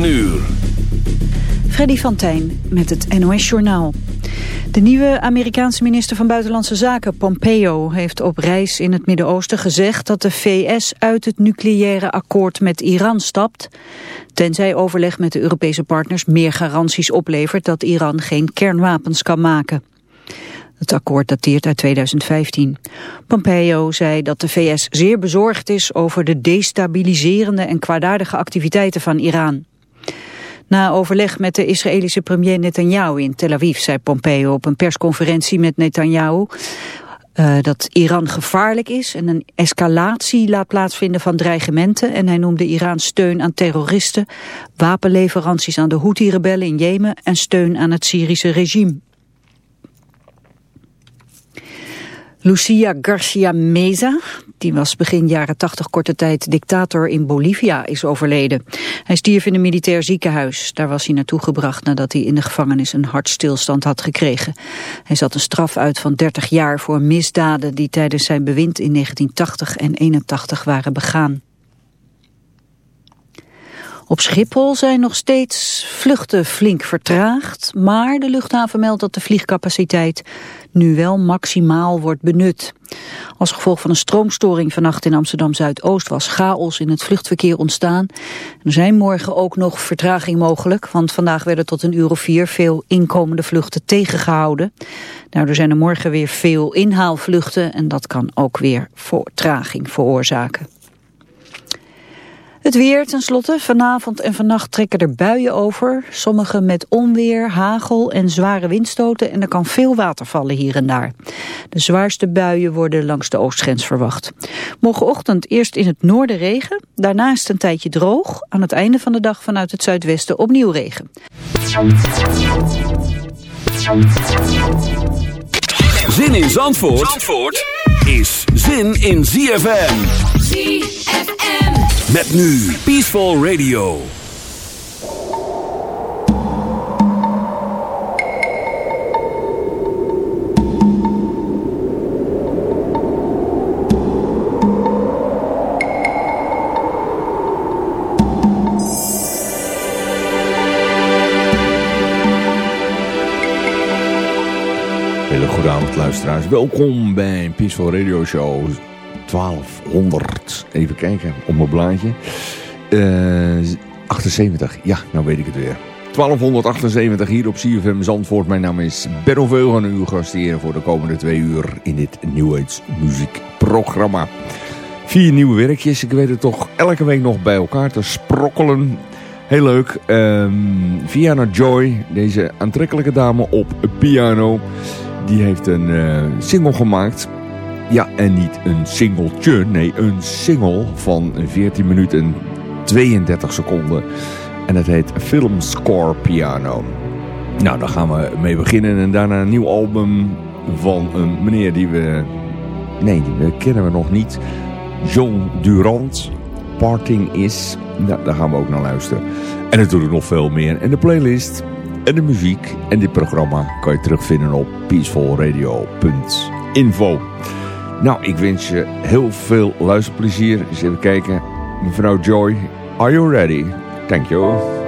9 uur. Freddy van Tijn met het NOS-journaal. De nieuwe Amerikaanse minister van Buitenlandse Zaken, Pompeo, heeft op reis in het Midden-Oosten gezegd dat de VS uit het nucleaire akkoord met Iran stapt, tenzij overleg met de Europese partners meer garanties oplevert dat Iran geen kernwapens kan maken. Het akkoord dateert uit 2015. Pompeo zei dat de VS zeer bezorgd is over de destabiliserende en kwaadaardige activiteiten van Iran. Na overleg met de Israëlische premier Netanyahu in Tel Aviv zei Pompeo op een persconferentie met Netanyahu uh, dat Iran gevaarlijk is en een escalatie laat plaatsvinden van dreigementen. En hij noemde Iran steun aan terroristen, wapenleveranties aan de Houthi-rebellen in Jemen en steun aan het Syrische regime. Lucia Garcia Meza, die was begin jaren 80 korte tijd dictator in Bolivia, is overleden. Hij stierf in een militair ziekenhuis. Daar was hij naartoe gebracht nadat hij in de gevangenis een hartstilstand had gekregen. Hij zat een straf uit van 30 jaar voor misdaden die tijdens zijn bewind in 1980 en 81 waren begaan. Op Schiphol zijn nog steeds vluchten flink vertraagd, maar de luchthaven meldt dat de vliegcapaciteit nu wel maximaal wordt benut. Als gevolg van een stroomstoring vannacht in Amsterdam-Zuidoost was chaos in het vluchtverkeer ontstaan. Er zijn morgen ook nog vertraging mogelijk, want vandaag werden tot een uur of vier veel inkomende vluchten tegengehouden. Nou, er zijn er morgen weer veel inhaalvluchten en dat kan ook weer vertraging veroorzaken. Het weer tenslotte. Vanavond en vannacht trekken er buien over. Sommige met onweer, hagel en zware windstoten. En er kan veel water vallen hier en daar. De zwaarste buien worden langs de oostgrens verwacht. Morgenochtend eerst in het noorden regen. Daarnaast een tijdje droog. Aan het einde van de dag vanuit het zuidwesten opnieuw regen. Zin in Zandvoort, Zandvoort? is zin in ZFM. ZFM. Met nu Peaceful Radio. Hele goede avond luisteraars. Welkom bij Peaceful Radio Show 1200. Even kijken op mijn blaadje. Uh, 78, ja, nou weet ik het weer. 1278 hier op CFM Zandvoort. Mijn naam is Benno Veugen, uw hier voor de komende twee uur in dit New Age muziekprogramma. Vier nieuwe werkjes, ik weet het toch elke week nog bij elkaar te sprokkelen. Heel leuk. Um, Viana Joy, deze aantrekkelijke dame op piano, die heeft een uh, single gemaakt ja, en niet een singeltje, nee, een single van 14 minuten en 32 seconden. En het heet Film Score Piano. Nou, daar gaan we mee beginnen. En daarna een nieuw album van een meneer die we... Nee, die kennen we nog niet. John Durant. Parting Is. Nou, daar gaan we ook naar luisteren. En natuurlijk nog veel meer. En de playlist en de muziek en dit programma kan je terugvinden op peacefulradio.info. Nou, ik wens je heel veel luisterplezier. Eens even kijken. Mevrouw Joy, are you ready? Thank you.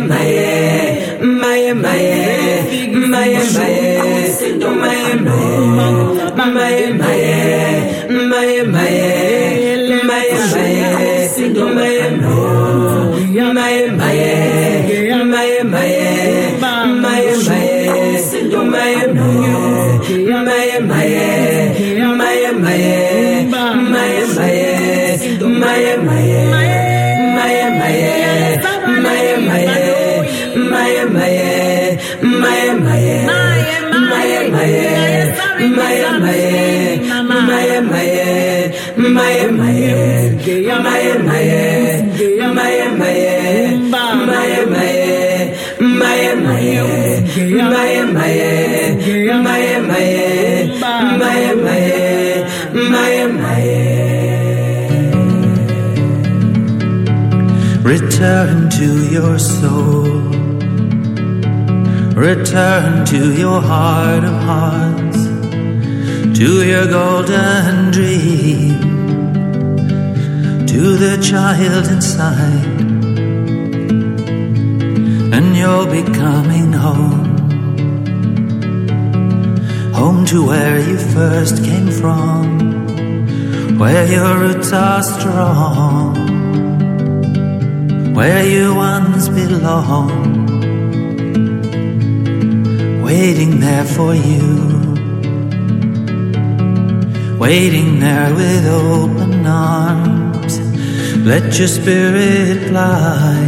My yeah, my yeah, my yeah, my maye my maye my maye my maye return to your soul. Return to your heart of hearts to your golden dream to the child inside. And you'll be coming home. Home to where you first came from. Where your roots are strong where you once belonged, waiting there for you, waiting there with open arms. Let your spirit fly,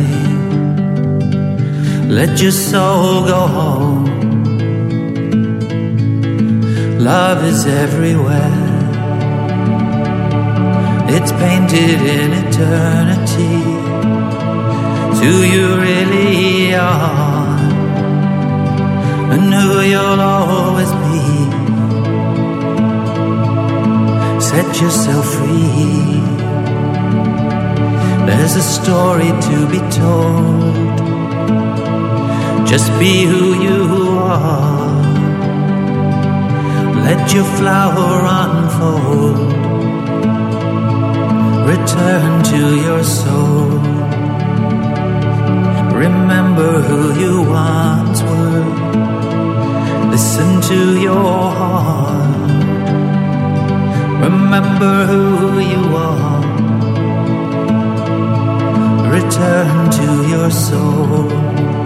let your soul go home. Love is everywhere. It's painted in eternity who you really are and who you'll always be. Set yourself free. There's a story to be told. Just be who you are. Let your flower unfold. Return to your soul. Remember who you once were. Listen to your heart. Remember who you are. Return to your soul.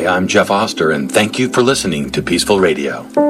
Hi, I'm Jeff Oster, and thank you for listening to Peaceful Radio.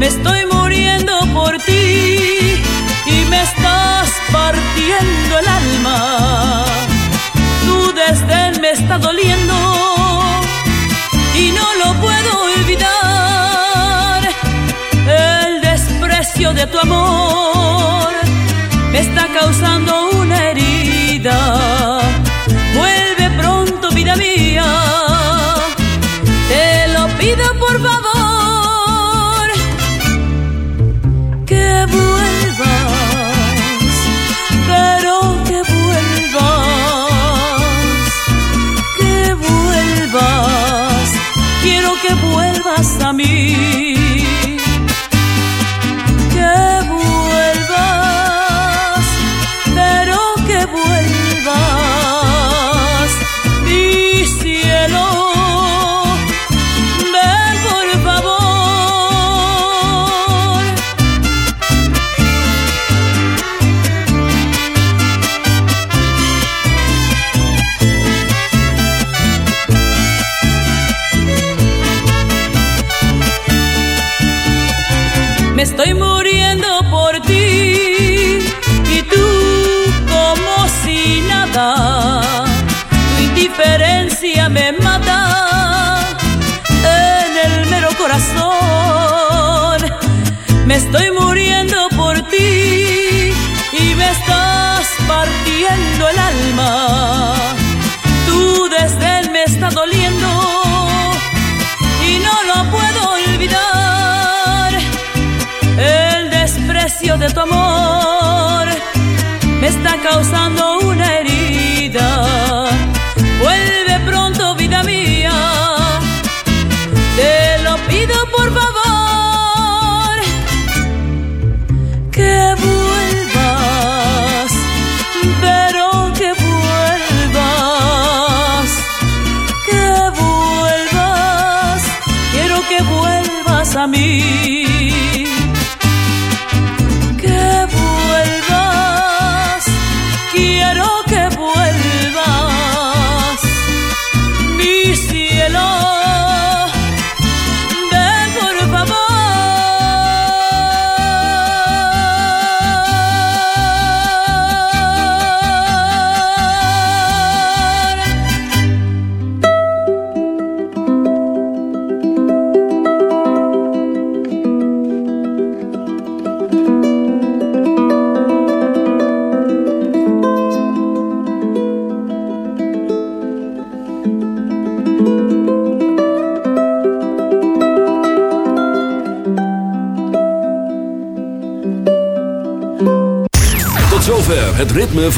Me estoy muriendo por ti y me estás partiendo el alma. Tu desdén me está doliendo y no lo puedo olvidar. El desprecio de tu amor me está causando una herida. Partiendo el alma. Tu desdén me está doliendo y no lo puedo olvidar. El desprecio de tu amor me está causando una herida.